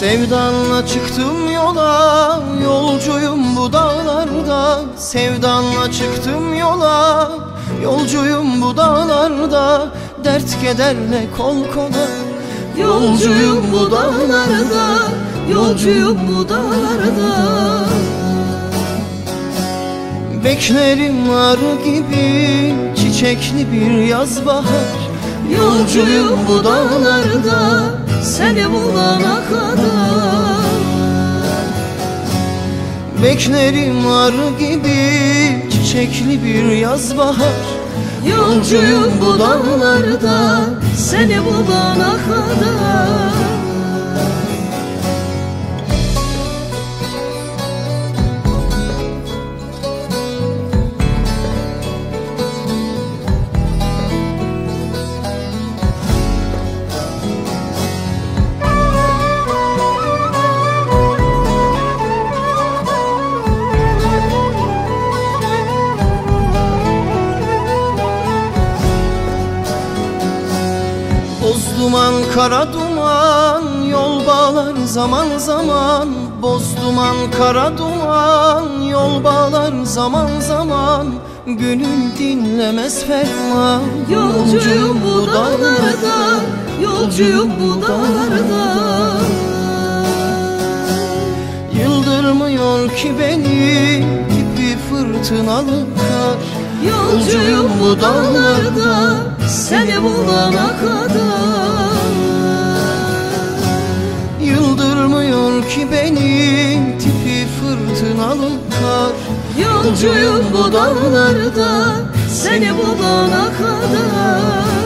Sevdanla çıktım yola Yolcuyum bu dağlarda. Sevdanla çıktım yola Yolcuyum bu dağlarda. Dert kederle kol kola Yolcuyum bu dağlarda. Yolcuyum bu dağlarda. Beklerim ar gibi Çiçekli bir yaz bahar. Yolcuyum bu dağlarda Seni bulana kadar Beklerim ar gibi Çiçekli bir yaz bahar. Yolcuyum bu dağlarda Seni bulana kadar duman kara duman Yol bağlar zaman zaman. Boz duman kara duman Yol bağlar zaman zaman. Gönül dinlemez ferman. Yolcuyum bu dağlarda Yolcuyum bu dağlarda. Yıldırmıyor ki beni Tipi fırtınalı kar Yolcuyum bu dağlarda Seni bulana kadar Yıldırmıyor ki beni Tipi fırtınalı kar. Yolcuyum bu dağlarda Seni bulana kadar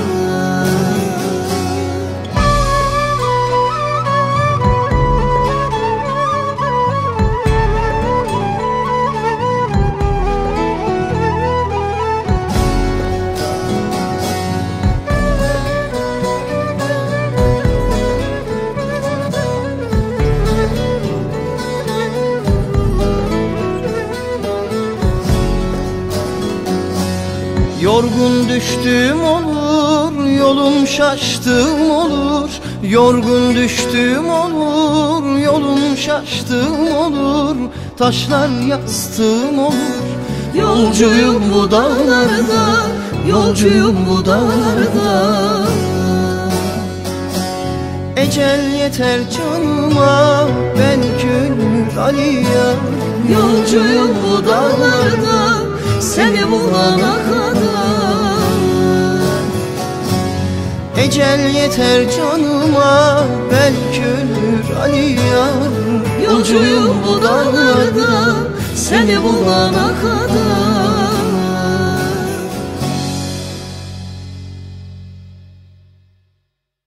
Yorgun düştüğüm olur, yolum şaştığım olur. Yorgun düştüğüm olur, yolum şaştığım olur. Taşlar yastığım olur. Yolcuyum bu dağlarda Yolcuyum bu dağlarda. Ecel yeter canıma, ben gönül Ali'ya Yolcuyum bu dağlarda Seni bulana kadar Ecel yeter canıma, ben gönül Ali'ya Yolcuyum bu dağlarda Seni bulana kadar